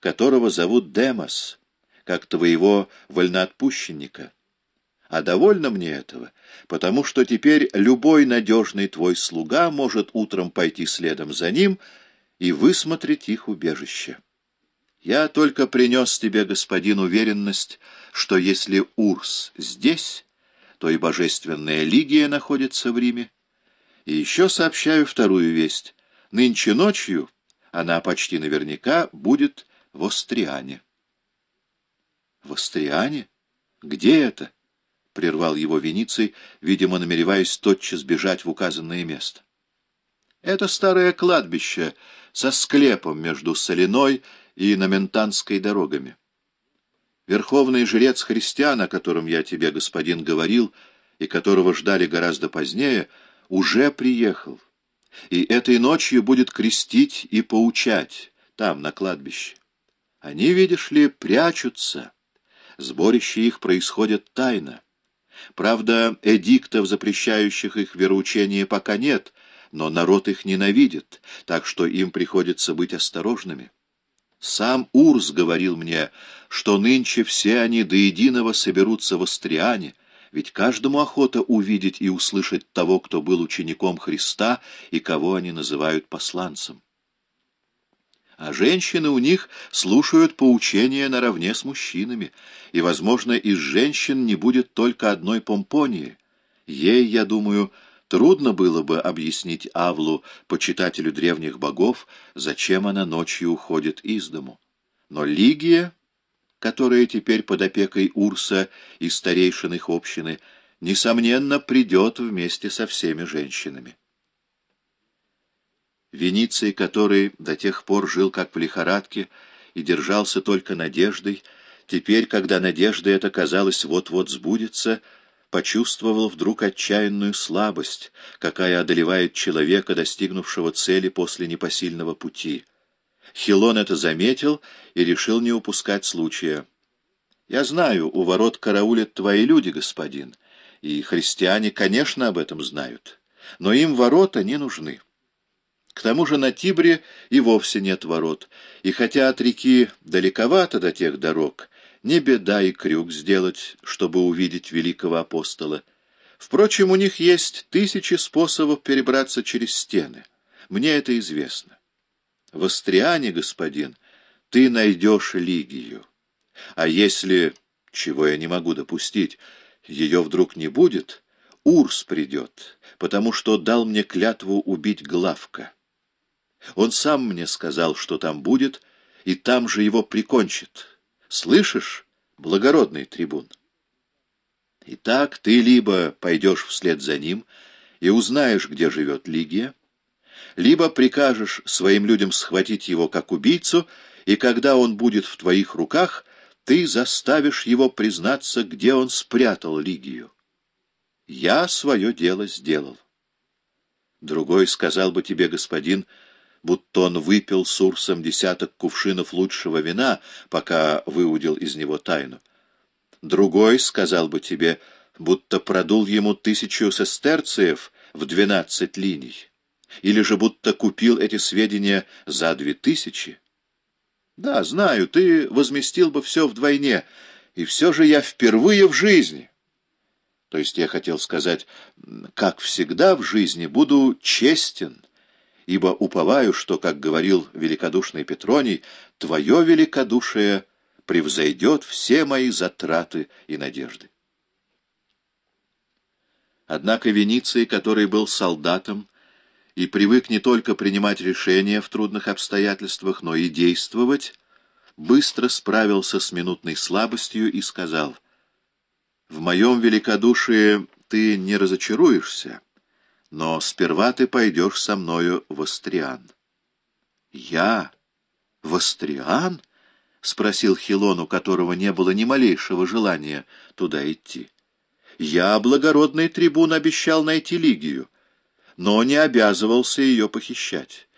которого зовут Демос, как твоего вольноотпущенника. А довольно мне этого, потому что теперь любой надежный твой слуга может утром пойти следом за ним и высмотреть их убежище. Я только принес тебе, господин, уверенность, что если Урс здесь, то и Божественная Лигия находится в Риме. И еще сообщаю вторую весть. Нынче ночью она почти наверняка будет в Остриане. — В Остриане? Где это? — прервал его Вениций, видимо, намереваясь тотчас бежать в указанное место. — Это старое кладбище со склепом между Соляной и Наментанской дорогами. Верховный жрец христиан, о котором я тебе, господин, говорил, и которого ждали гораздо позднее, уже приехал, и этой ночью будет крестить и поучать там, на кладбище. Они, видишь ли, прячутся. Сборище их происходит тайно. Правда, эдиктов, запрещающих их вероучение, пока нет, но народ их ненавидит, так что им приходится быть осторожными. Сам Урс говорил мне, что нынче все они до единого соберутся в Астриане, ведь каждому охота увидеть и услышать того, кто был учеником Христа и кого они называют посланцем. А женщины у них слушают поучения наравне с мужчинами, и, возможно, из женщин не будет только одной помпонии. Ей, я думаю, Трудно было бы объяснить Авлу, почитателю древних богов, зачем она ночью уходит из дому. Но Лигия, которая теперь под опекой Урса и старейшин их общины, несомненно, придет вместе со всеми женщинами. Вениций, который до тех пор жил как в лихорадке и держался только надеждой, теперь, когда надежда эта, казалось, вот-вот сбудется, — почувствовал вдруг отчаянную слабость, какая одолевает человека, достигнувшего цели после непосильного пути. Хилон это заметил и решил не упускать случая. «Я знаю, у ворот караулят твои люди, господин, и христиане, конечно, об этом знают, но им ворота не нужны». К тому же на Тибре и вовсе нет ворот, и хотя от реки далековато до тех дорог, не беда и крюк сделать, чтобы увидеть великого апостола. Впрочем, у них есть тысячи способов перебраться через стены. Мне это известно. В Астриане, господин, ты найдешь Лигию. А если, чего я не могу допустить, ее вдруг не будет, Урс придет, потому что дал мне клятву убить Главка. Он сам мне сказал, что там будет, и там же его прикончит». Слышишь, благородный трибун? Итак, ты либо пойдешь вслед за ним и узнаешь, где живет Лигия, либо прикажешь своим людям схватить его как убийцу, и когда он будет в твоих руках, ты заставишь его признаться, где он спрятал Лигию. Я свое дело сделал. Другой сказал бы тебе, господин, — будто он выпил с Урсом десяток кувшинов лучшего вина, пока выудил из него тайну. Другой сказал бы тебе, будто продул ему тысячу сестерциев в двенадцать линий, или же будто купил эти сведения за две тысячи. Да, знаю, ты возместил бы все вдвойне, и все же я впервые в жизни... То есть я хотел сказать, как всегда в жизни буду честен, ибо уповаю, что, как говорил великодушный Петроний, твое великодушие превзойдет все мои затраты и надежды. Однако Вениций, который был солдатом и привык не только принимать решения в трудных обстоятельствах, но и действовать, быстро справился с минутной слабостью и сказал, «В моем великодушии ты не разочаруешься» но сперва ты пойдешь со мною в Астриан. — Я? В Астриан? — спросил Хилон, у которого не было ни малейшего желания туда идти. — Я, благородный трибун, обещал найти Лигию, но не обязывался ее похищать.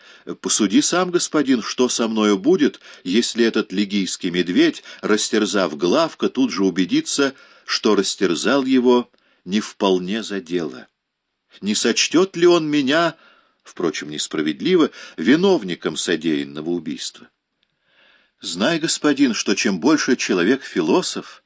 Посуди сам, господин, что со мною будет, если этот лигийский медведь, растерзав Главка, тут же убедится, что растерзал его не вполне за дело. Не сочтет ли он меня, впрочем, несправедливо, виновником содеянного убийства? Знай, господин, что чем больше человек философ,